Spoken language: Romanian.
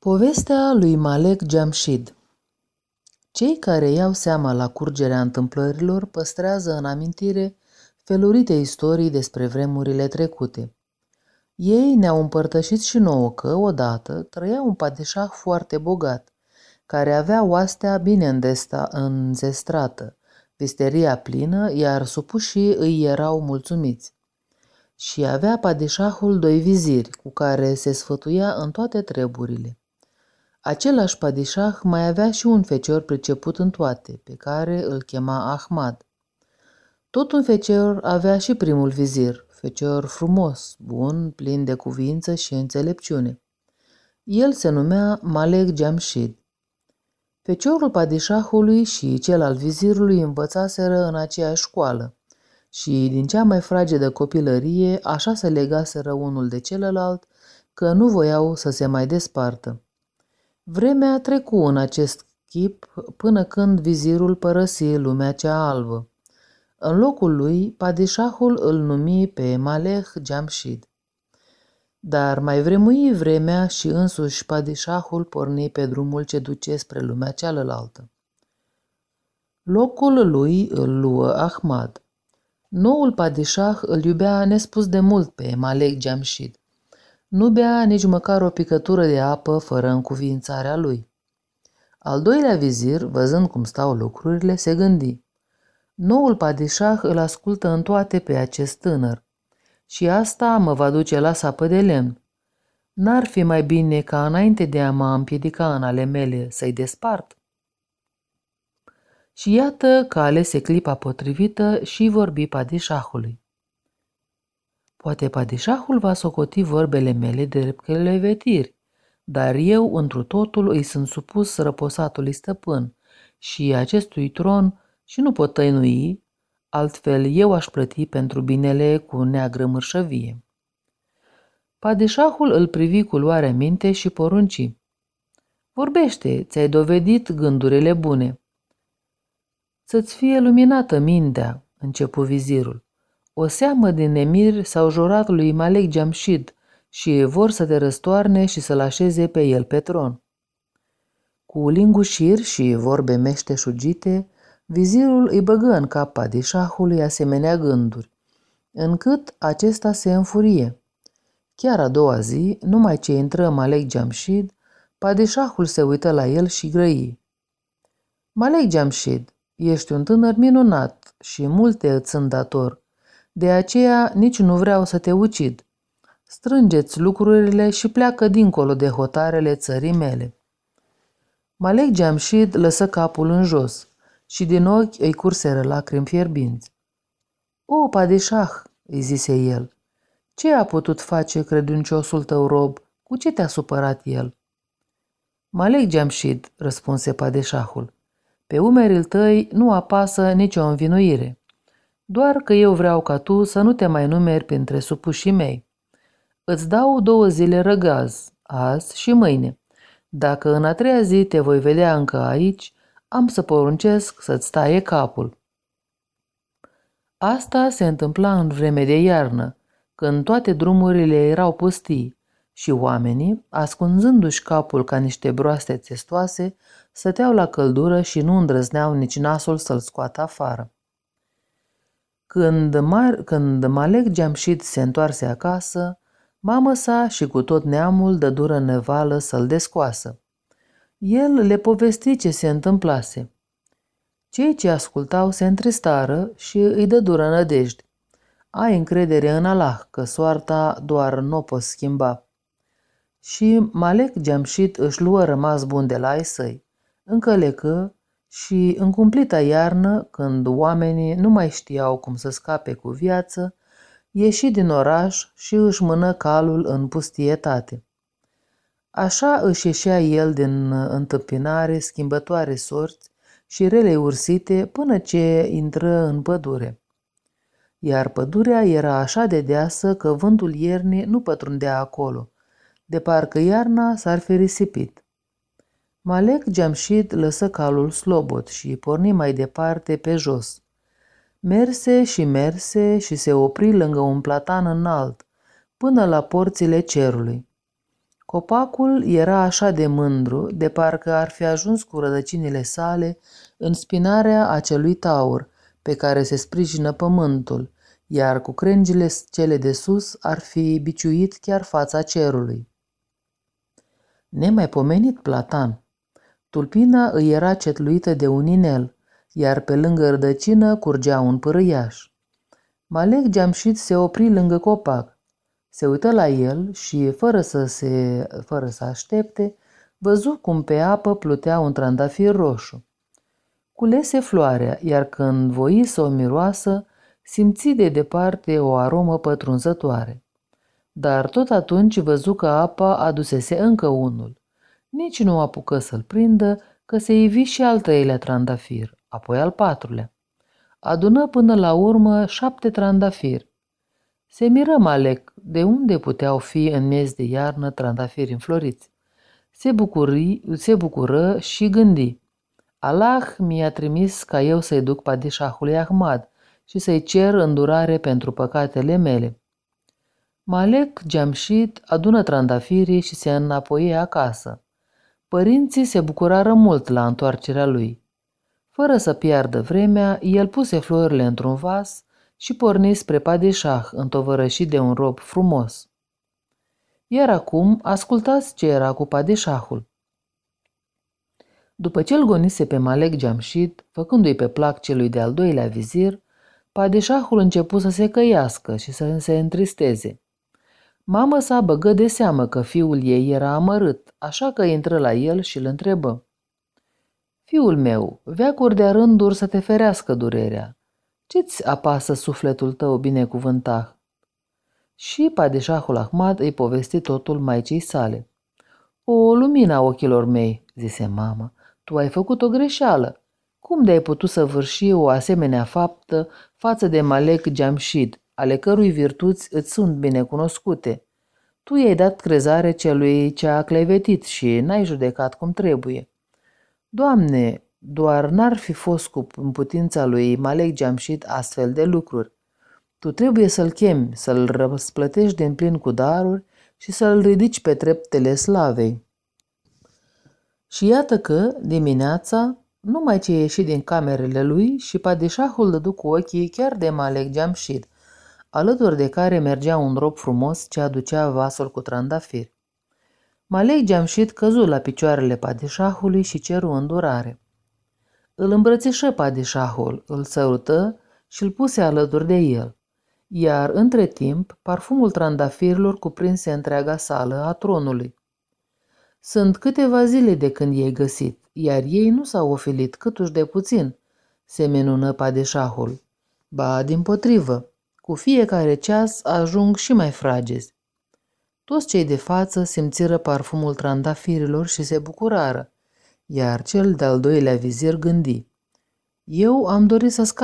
Povestea lui Malek Jamshid Cei care iau seama la curgerea întâmplărilor păstrează în amintire felurite istorii despre vremurile trecute. Ei ne-au împărtășit și nouă că, odată, trăia un padeșah foarte bogat, care avea oastea bine înzestrată, visteria plină, iar supușii îi erau mulțumiți. Și avea padeșahul doi viziri, cu care se sfătuia în toate treburile. Același padișah mai avea și un fecior priceput în toate, pe care îl chema Ahmad. Tot un fecior avea și primul vizir, fecior frumos, bun, plin de cuvință și înțelepciune. El se numea Malek Jamshid. Feciorul padișahului și cel al vizirului învățaseră în aceeași școală și din cea mai fragedă copilărie așa se legaseră unul de celălalt că nu voiau să se mai despartă. Vremea trecu în acest chip până când vizirul părăsi lumea cea albă. În locul lui, padișahul îl numi pe Maleh Jamshid. Dar mai vremui vremea și însuși padișahul porni pe drumul ce duce spre lumea cealaltă. Locul lui îl luă Ahmad. Noul padișah îl iubea nespus de mult pe Malek Jamshid. Nu bea nici măcar o picătură de apă fără încuvințarea lui. Al doilea vizir, văzând cum stau lucrurile, se gândi. Noul padișah îl ascultă în toate pe acest tânăr. Și asta mă va duce la sapă de lemn. N-ar fi mai bine ca înainte de a mă împiedica în ale mele să-i despart? Și iată că alese clipa potrivită și vorbi padișahului. Poate padișahul va socoti vorbele mele de clevetiri, dar eu întru totul îi sunt supus răposatului stăpân și acestui tron și nu pot tăinui, altfel eu aș plăti pentru binele cu neagră mărșăvie. Padișahul îl privi cu luare minte și porunci. Vorbește, ți-ai dovedit gândurile bune. Să-ți fie luminată mintea, începu vizirul. O seamă din emir s-au jurat lui Malek Jamshid și vor să te răstoarne și să-l așeze pe el pe tron. Cu lingușiri și vorbe meșteșugite, vizirul îi băgă în cap padișahului asemenea gânduri, încât acesta se înfurie. Chiar a doua zi, numai ce intră Malek Jamshid, padișahul se uită la el și grăi. Malek Jamshid, ești un tânăr minunat și multe îți sunt dator. De aceea nici nu vreau să te ucid. Strângeți lucrurile și pleacă dincolo de hotarele țării mele. Malek Jamshid lăsă capul în jos și din ochi îi curseră lacrimi fierbinți. O, padeșah, îi zise el, ce a putut face credinciosul tău rob? Cu ce te-a supărat el? Malek Jamshid, răspunse padeșahul, pe umerii tăi nu apasă nicio învinuire doar că eu vreau ca tu să nu te mai numeri printre supușii mei. Îți dau două zile răgaz, azi și mâine. Dacă în a treia zi te voi vedea încă aici, am să poruncesc să-ți taie capul. Asta se întâmpla în vreme de iarnă, când toate drumurile erau pustii și oamenii, ascunzându-și capul ca niște broaste testoase, stăteau la căldură și nu îndrăzneau nici nasul să-l scoată afară. Când, Mar- când Malek Jamshid se întoarse acasă, mama sa și cu tot neamul dă dură nevală să-l descoasă. El le povesti ce se întâmplase. Cei ce ascultau se întristară și îi dă dură nădejde. Ai încredere în Allah că soarta doar nu o poți schimba. Și Malek Jamshid își luă rămas bun de la ai săi. Încălecă și în cumplita iarnă, când oamenii nu mai știau cum să scape cu viață, ieși din oraș și își mână calul în pustietate. Așa își ieșea el din întâmpinare schimbătoare sorți și rele ursite până ce intră în pădure. Iar pădurea era așa de deasă că vântul iernii nu pătrundea acolo, de parcă iarna s-ar fi risipit. Malek Jamshid lăsă calul slobot și porni mai departe pe jos. Merse și merse și se opri lângă un platan înalt, până la porțile cerului. Copacul era așa de mândru, de parcă ar fi ajuns cu rădăcinile sale în spinarea acelui taur, pe care se sprijină pământul, iar cu crengile cele de sus ar fi biciuit chiar fața cerului. Nemaipomenit platan. Tulpina îi era cetluită de un inel, iar pe lângă rădăcină curgea un părâiaș. Malek Geamșit se opri lângă copac. Se uită la el și, fără să, se, fără să aștepte, văzu cum pe apă plutea un trandafir roșu. Culese floarea, iar când voi să o miroasă, simți de departe o aromă pătrunzătoare. Dar tot atunci văzu că apa adusese încă unul. Nici nu apucă să-l prindă, că se ivi și al treilea trandafir, apoi al patrulea. Adună până la urmă șapte trandafiri. Se miră Malek de unde puteau fi în miez de iarnă trandafiri înfloriți. Se, bucuri, se bucură și gândi. Allah mi-a trimis ca eu să-i duc padișahului Ahmad și să-i cer îndurare pentru păcatele mele. Malek Jamshid adună trandafirii și se înapoie acasă. Părinții se bucurară mult la întoarcerea lui. Fără să piardă vremea, el puse florile într-un vas și porni spre Padeșah, întovărășit de un rob frumos. Iar acum ascultați ce era cu Padeșahul. După ce îl gonise pe Malek Jamshid, făcându-i pe plac celui de-al doilea vizir, Padeșahul începu să se căiască și să se întristeze. Mama sa băgă de seamă că fiul ei era amărât, așa că intră la el și îl întrebă. Fiul meu, veacuri de rânduri să te ferească durerea. Ce-ți apasă sufletul tău binecuvântat? Și Padeșahul Ahmad îi povesti totul maicii sale. O lumina ochilor mei, zise mama, tu ai făcut o greșeală. Cum de ai putut să vârși o asemenea faptă față de Malek Jamshid, ale cărui virtuți îți sunt binecunoscute? Tu i-ai dat crezare celui ce a clevetit și n-ai judecat cum trebuie. Doamne, doar n-ar fi fost cu putința lui Malek Jamshid astfel de lucruri. Tu trebuie să-l chemi, să-l răsplătești din plin cu daruri și să-l ridici pe treptele slavei. Și iată că, dimineața, numai ce ieși din camerele lui și padișahul dădu cu ochii chiar de Malek Jamshid, alături de care mergea un rob frumos ce aducea vasul cu trandafiri. Malek Jamshid căzu la picioarele padișahului și ceru îndurare. Îl îmbrățișă padișahul, îl sărută și îl puse alături de el, iar între timp parfumul trandafirilor cuprinse întreaga sală a tronului. Sunt câteva zile de când i-ai găsit, iar ei nu s-au ofilit câtuși de puțin, se menună padeșahul. Ba, din potrivă, cu fiecare ceas ajung și mai fragezi. Toți cei de față simțiră parfumul trandafirilor și se bucurară, iar cel de-al doilea vizir gândi. Eu am dorit să scap